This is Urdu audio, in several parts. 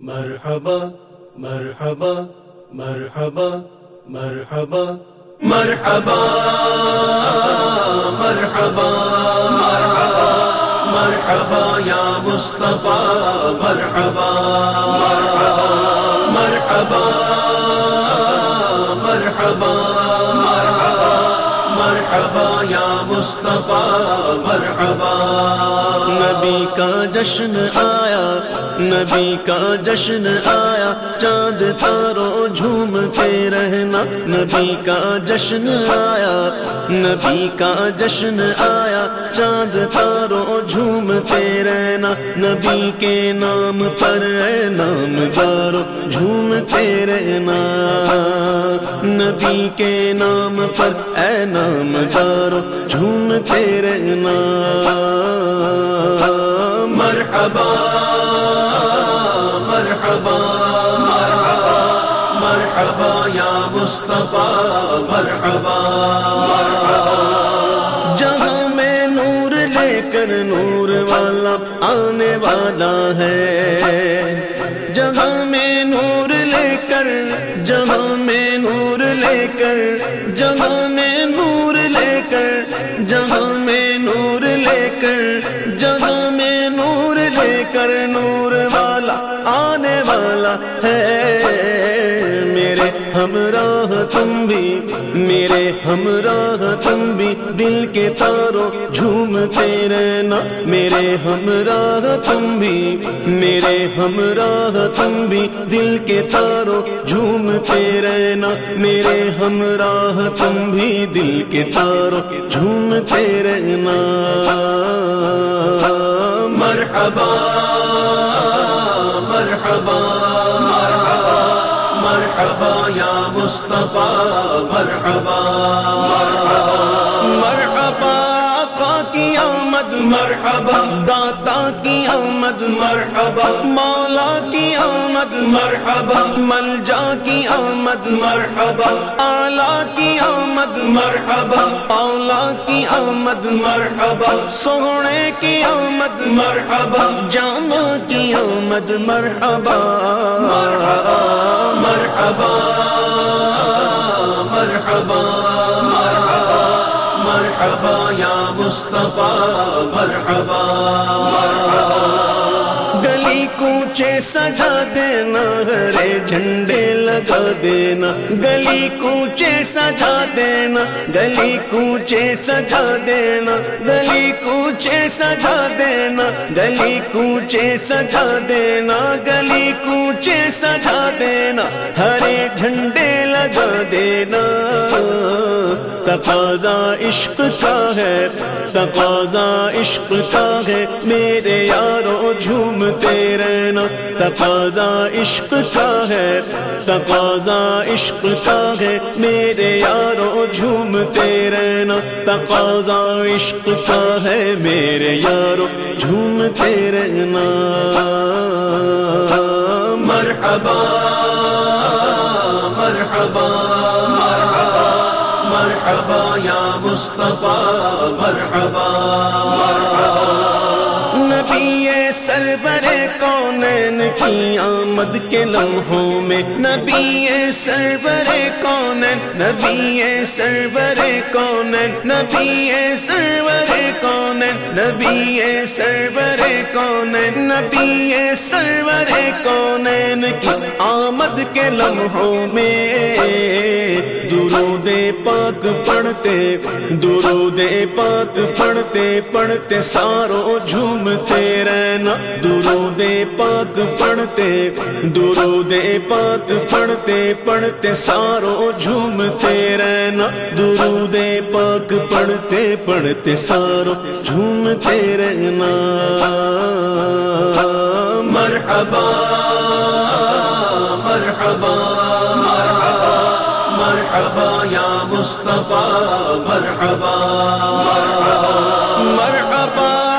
مرحبا مرحبا مرحبا مرحبا مرحبا مرحبا مرحبا یا مصطفیٰ مرحبا مرحبا مرحبا مرحبا یا مصطفیٰ مرحبا۔ نبی کا جشن آیا نبی کا جشن آیا چاند تارو جھومتے رہنا۔ نبی کا جشن آیا۔ نبی کا جشن آیا۔ چاند تارو جھومتے رہنا۔ نبی کے نام پر اے نام دارو جھومتے رہنا۔ نبی کے نام پر اے نام دارو جھومتے رہنا۔ مرحبا مرحبا۔ مرحبا یا مصطفیٰ، مرحبا. جہاں میں نور لے کر نور والا آنے والا ہے۔ جہاں میں نور لے کر، جہاں میں نور لے کر، جہاں میں نور لے کر، جہاں میں نور لے کر، جہاں میں نور لے کر نور والا آنے والا ہے۔ میرے ہمراہ تم بھی میرے ہمراہ تم بھی دل کے تاروں جھومتے رہنا۔ میرے ہمراہ تم بھی میرے ہمراہ تم بھی دل کے تاروں جھومتے رہنا۔ میرے ہمراہ تم بھی دل کے تاروں جھومتے رہنا۔ مرحبا مرحبا مرحبا۔ مرحبا یا مصطفیٰ مرحبا. مرحبا. مرحبا آقا کی آمد مرحبا، داتا کی آمد مرحبا، مولا کی آمد مرحبا، ملجا کی آمد مرحبا، اعلی کی آمد مرحبا، اولا کی آمد مرحبا، سونے کی آمد مرحبا، جانا کی آمد مرحبا مرحبا مرحبا مرحبا مرحبا مرحبا یا مصطفیٰ، مرحبا. گلی کوچے سجا دینا ہرے جھنڈے لگا دینا. گلی کوچے سجا دینا، گلی کوچے سجا دینا. گلی کوچے سجا دینا، گلی کوچے سجا دینا. گلی کوچے سجا دینا، ہرے جھنڈے لگا دینا. تقاضا عشق کا ہے، تقاضا عشق کا ہے۔ میرے یارو، جھومتے رہنا۔ تقاضا عشق کا ہے، تقاضا عشق کا ہے۔ میرے یارو، جھومتے رہنا۔ تقاضا عشق کا ہے، میرے یارو، جھومتے رہنا۔ مرحبا مرحبا۔ مرحبا یا مصطفیٰ مرحبا. مرحبا نبی سرور کونین کی آمد کے لمحوں میں؟ نبی سرور کونین نبی سرور کونین نبی سرور کونین نبی سرور کونین نبی سرور کونین کی آمد کے لمحوں میں درود پاک پڑھتے، درود پاک پڑھتے پڑھتے ساروں جھومتے رہنا درود پاک پڑھتے درود پاک پڑھتے پڑھتے ساروں جھومتے رہنا درود پاک پڑھتے پڑھتے ساروں جھومتے رہنا مرحبا مرحبا مرحبا مرحبا یا مصطفیٰ مرحبا مرحبا مرحبا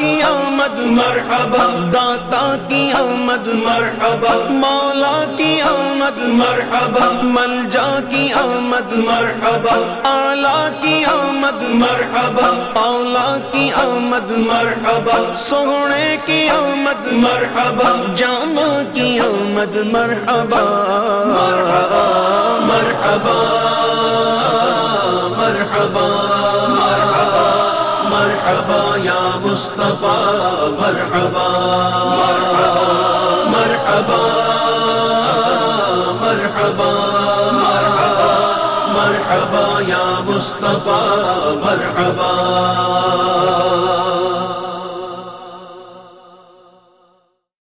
کی آمد، مرحبا، داتا کی آمد، مرحبا، مولا کی آمد، مرحبا، ملجا کی آمد، مرحبا آلہ کی آمد، مرحبا اولا کی آمد، مرحبا، سونے کی آمد، مرحبا، جامع کی آمد، مرحبا مرحبا مرحبا۔ مرحبا یا مصطفیٰ مرحبا مرحبا مرحبا مرحبا مرحبا یا مصطفیٰ مرحبا.